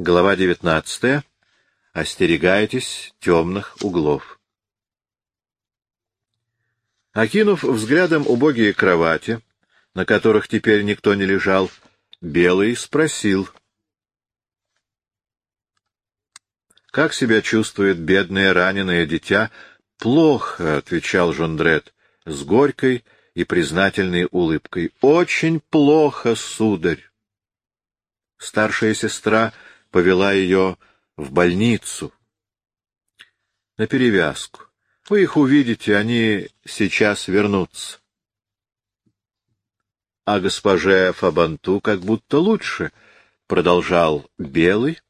Глава девятнадцатая. Остерегайтесь темных углов. Окинув взглядом убогие кровати, на которых теперь никто не лежал, Белый спросил. «Как себя чувствует бедное раненое дитя?» «Плохо», — отвечал Жондрет с горькой и признательной улыбкой. «Очень плохо, сударь». Старшая сестра повела ее в больницу. На перевязку. Вы их увидите, они сейчас вернутся. А госпоже Фабанту как будто лучше, — продолжал Белый,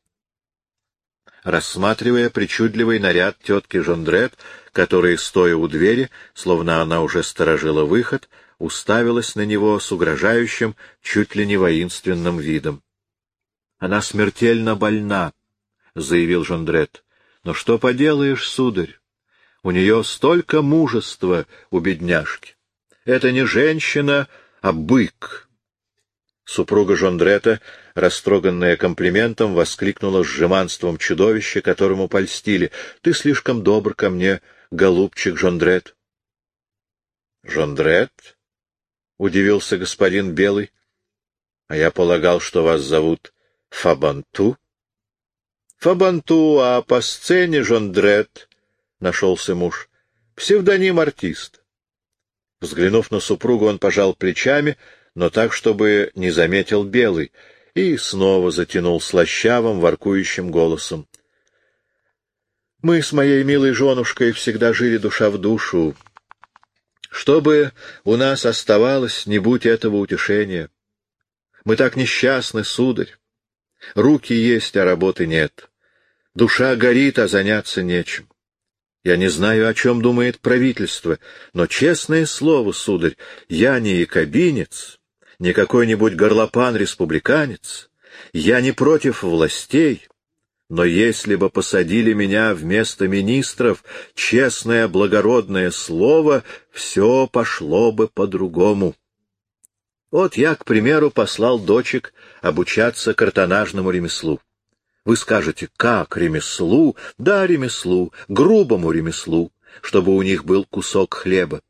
рассматривая причудливый наряд тетки Жондрет, которая, стоя у двери, словно она уже сторожила выход, уставилась на него с угрожающим, чуть ли не воинственным видом. — Она смертельно больна, — заявил Жондрет. — Но что поделаешь, сударь? У нее столько мужества у бедняжки. Это не женщина, а бык. Супруга Жондрета, растроганная комплиментом, воскликнула с жеманством чудовища, которому польстили. — Ты слишком добр ко мне, голубчик Жондрет. — Жондрет? — удивился господин Белый. — А я полагал, что вас зовут Фабанту? — Фабанту, а по сцене Жондрет, — нашелся муж, — псевдоним артист. Взглянув на супругу, он пожал плечами, но так, чтобы не заметил Белый, и снова затянул слащавым, воркующим голосом. — Мы с моей милой женушкой всегда жили душа в душу. Что бы у нас оставалось, не будь этого утешения. Мы так несчастны, сударь. Руки есть, а работы нет. Душа горит, а заняться нечем. Я не знаю, о чем думает правительство, но, честное слово, сударь, я не якобинец, не какой-нибудь горлопан-республиканец, я не против властей, но если бы посадили меня вместо министров, честное благородное слово, все пошло бы по-другому. Вот я, к примеру, послал дочек обучаться картонажному ремеслу. Вы скажете, как ремеслу? Да, ремеслу, грубому ремеслу, чтобы у них был кусок хлеба.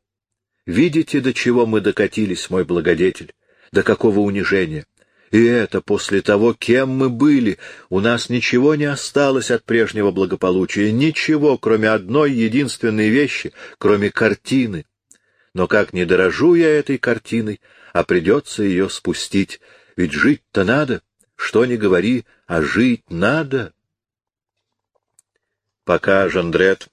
Видите, до чего мы докатились, мой благодетель? До какого унижения? И это после того, кем мы были. У нас ничего не осталось от прежнего благополучия, ничего, кроме одной единственной вещи, кроме картины. Но как не дорожу я этой картиной, а придется ее спустить, ведь жить-то надо, что ни говори, а жить надо. Пока Жандрет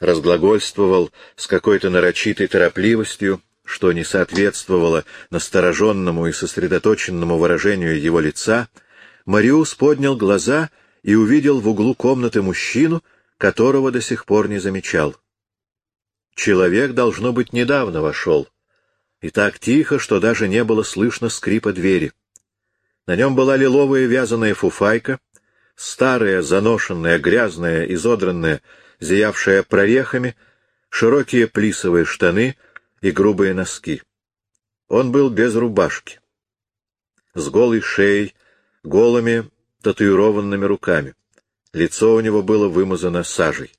разглагольствовал с какой-то нарочитой торопливостью, что не соответствовало настороженному и сосредоточенному выражению его лица, Мариус поднял глаза и увидел в углу комнаты мужчину, которого до сих пор не замечал. Человек, должно быть, недавно вошел, и так тихо, что даже не было слышно скрипа двери. На нем была лиловая вязаная фуфайка, старая, заношенная, грязная, изодранная, зиявшая прорехами, широкие плисовые штаны и грубые носки. Он был без рубашки, с голой шеей, голыми татуированными руками. Лицо у него было вымазано сажей.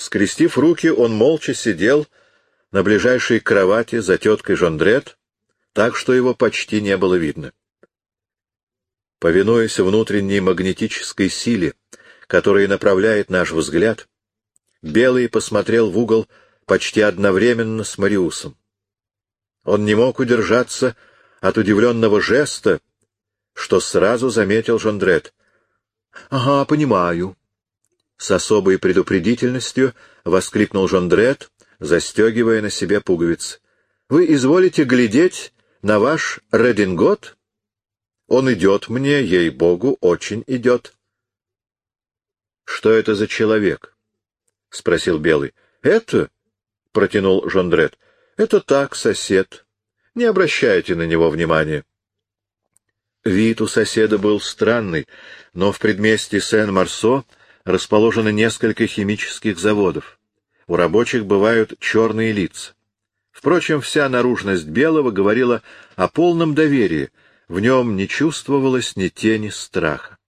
Скрестив руки, он молча сидел на ближайшей кровати за теткой Жондрет, так что его почти не было видно. Повинуясь внутренней магнетической силе, которая направляет наш взгляд, Белый посмотрел в угол почти одновременно с Мариусом. Он не мог удержаться от удивленного жеста, что сразу заметил Жондрет. — Ага, понимаю, с особой предупредительностью воскликнул Жондрет, застегивая на себе пуговицы. — Вы изволите глядеть на ваш редингот? Он идет мне, ей-богу, очень идет. — Что это за человек? — спросил Белый. — Это? — протянул Жондрет. — Это так, сосед. Не обращайте на него внимания. Вид у соседа был странный, но в предместье Сен-Марсо расположено несколько химических заводов. У рабочих бывают черные лица. Впрочем, вся наружность Белого говорила о полном доверии, в нем не чувствовалось ни тени страха.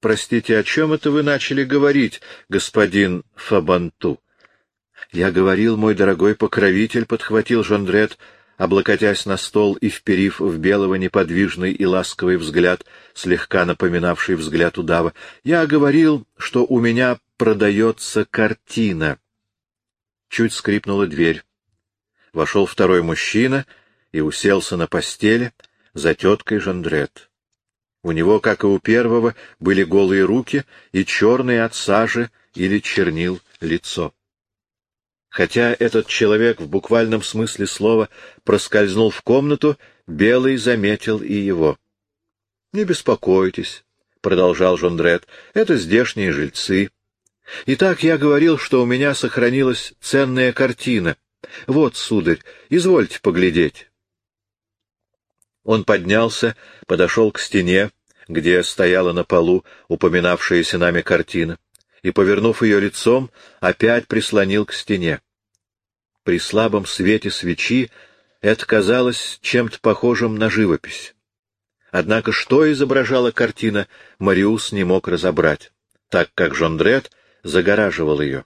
простите, о чем это вы начали говорить, господин Фабанту? — Я говорил, мой дорогой покровитель, — подхватил Жондрет, облокотясь на стол и вперив в белого неподвижный и ласковый взгляд, слегка напоминавший взгляд удава. — Я говорил, что у меня продается картина. Чуть скрипнула дверь. Вошел второй мужчина и уселся на постели за теткой Жондрет. У него, как и у первого, были голые руки и черные от сажи или чернил лицо. Хотя этот человек в буквальном смысле слова проскользнул в комнату, Белый заметил и его. — Не беспокойтесь, — продолжал Жондрет, — это здешние жильцы. Итак, я говорил, что у меня сохранилась ценная картина. Вот, сударь, извольте поглядеть. Он поднялся, подошел к стене, где стояла на полу упоминавшаяся нами картина и, повернув ее лицом, опять прислонил к стене. При слабом свете свечи это казалось чем-то похожим на живопись. Однако что изображала картина, Мариус не мог разобрать, так как Жондрет загораживал ее.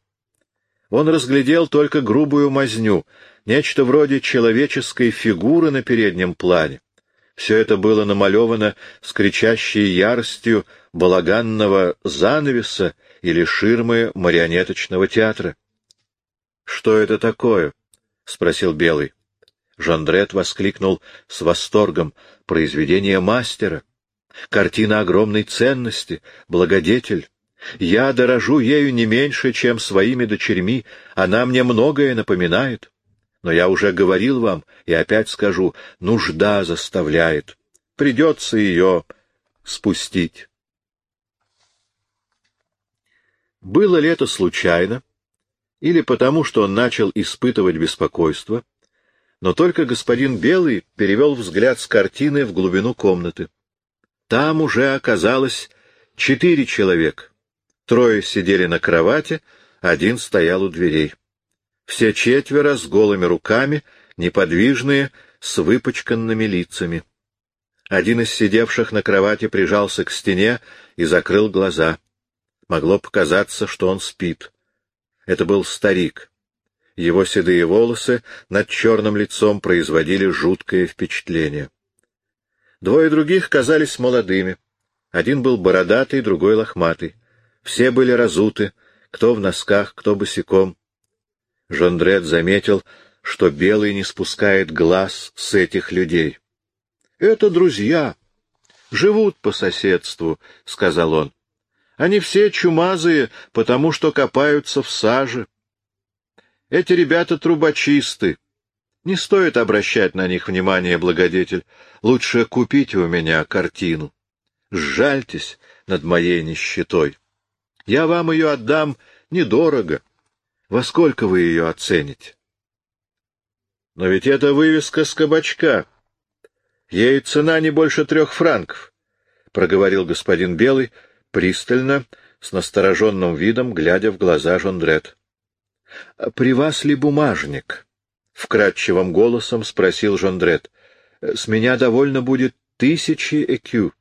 Он разглядел только грубую мазню, нечто вроде человеческой фигуры на переднем плане, все это было намалевано с кричащей яростью балаганного занавеса или ширмы марионеточного театра. — Что это такое? — спросил Белый. Жандрет воскликнул с восторгом. — Произведение мастера. Картина огромной ценности, благодетель. Я дорожу ею не меньше, чем своими дочерьми, она мне многое напоминает. Но я уже говорил вам и опять скажу, нужда заставляет. Придется ее спустить. Было ли это случайно, или потому, что он начал испытывать беспокойство, но только господин Белый перевел взгляд с картины в глубину комнаты. Там уже оказалось четыре человека. Трое сидели на кровати, один стоял у дверей. Все четверо с голыми руками, неподвижные, с выпачканными лицами. Один из сидевших на кровати прижался к стене и закрыл глаза. Могло показаться, что он спит. Это был старик. Его седые волосы над черным лицом производили жуткое впечатление. Двое других казались молодыми. Один был бородатый, другой лохматый. Все были разуты, кто в носках, кто босиком. Жондрет заметил, что Белый не спускает глаз с этих людей. — Это друзья. Живут по соседству, — сказал он. — Они все чумазые, потому что копаются в саже. Эти ребята трубочисты. Не стоит обращать на них внимание, благодетель. Лучше купите у меня картину. Сжальтесь над моей нищетой. Я вам ее отдам недорого. Во сколько вы ее оцените? Но ведь это вывеска с кабачка. Ей цена не больше трех франков, — проговорил господин Белый, пристально, с настороженным видом, глядя в глаза Жондрет. — При вас ли бумажник? — вкрадчивым голосом спросил Жондрет. — С меня довольно будет тысячи экю.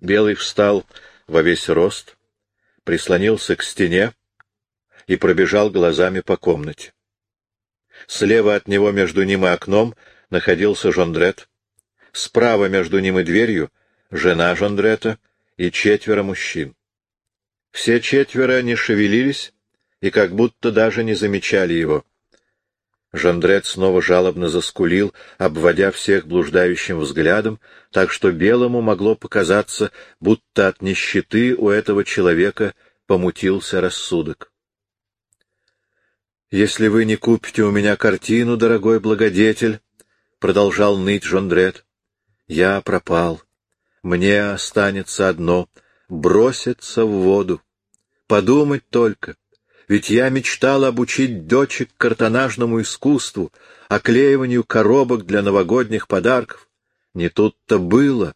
Белый встал во весь рост, прислонился к стене, и пробежал глазами по комнате. Слева от него между ним и окном находился Жондрет. Справа между ним и дверью — жена Жондрета и четверо мужчин. Все четверо не шевелились и как будто даже не замечали его. Жондрет снова жалобно заскулил, обводя всех блуждающим взглядом, так что Белому могло показаться, будто от нищеты у этого человека помутился рассудок. «Если вы не купите у меня картину, дорогой благодетель», — продолжал ныть Жондрет, — «я пропал. Мне останется одно — броситься в воду. Подумать только, ведь я мечтал обучить дочек картонажному искусству, оклеиванию коробок для новогодних подарков. Не тут-то было.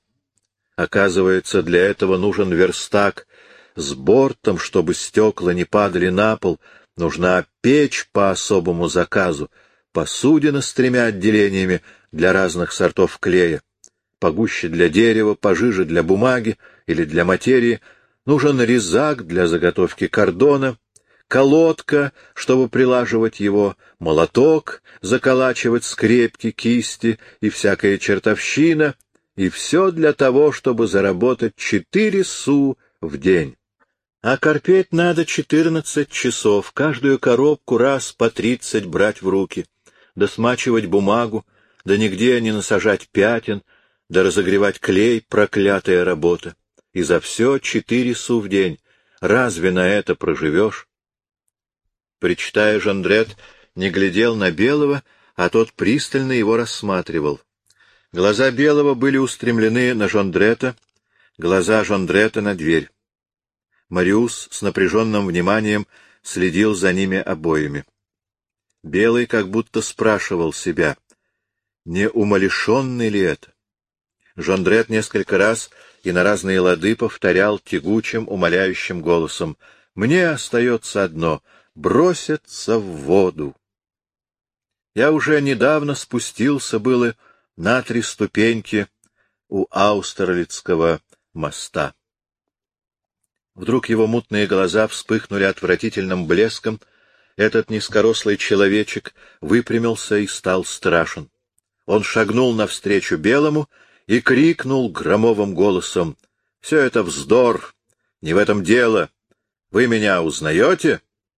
Оказывается, для этого нужен верстак с бортом, чтобы стекла не падали на пол — Нужна печь по особому заказу, посудина с тремя отделениями для разных сортов клея. погуще для дерева, пожиже для бумаги или для материи, нужен резак для заготовки кордона, колодка, чтобы прилаживать его, молоток, заколачивать скрепки, кисти и всякая чертовщина, и все для того, чтобы заработать четыре су в день. А корпеть надо четырнадцать часов, каждую коробку раз по тридцать брать в руки, да смачивать бумагу, да нигде не насажать пятен, да разогревать клей, проклятая работа. И за все четыре су в день. Разве на это проживешь? Причитая, Жандрет не глядел на Белого, а тот пристально его рассматривал. Глаза Белого были устремлены на Жондрета, глаза Жондрета на дверь. Мариус с напряженным вниманием следил за ними обоими. Белый как будто спрашивал себя, не умалишенный ли это? Жондрет несколько раз и на разные лады повторял тягучим, умоляющим голосом, «Мне остается одно — броситься в воду». Я уже недавно спустился было на три ступеньки у Аустерлицкого моста. Вдруг его мутные глаза вспыхнули отвратительным блеском, этот низкорослый человечек выпрямился и стал страшен. Он шагнул навстречу белому и крикнул громовым голосом. — Все это вздор, не в этом дело. Вы меня узнаете?